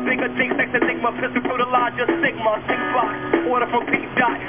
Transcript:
Bigger things, sex and stigma, pistol brutalize your stigma, six box, order from P.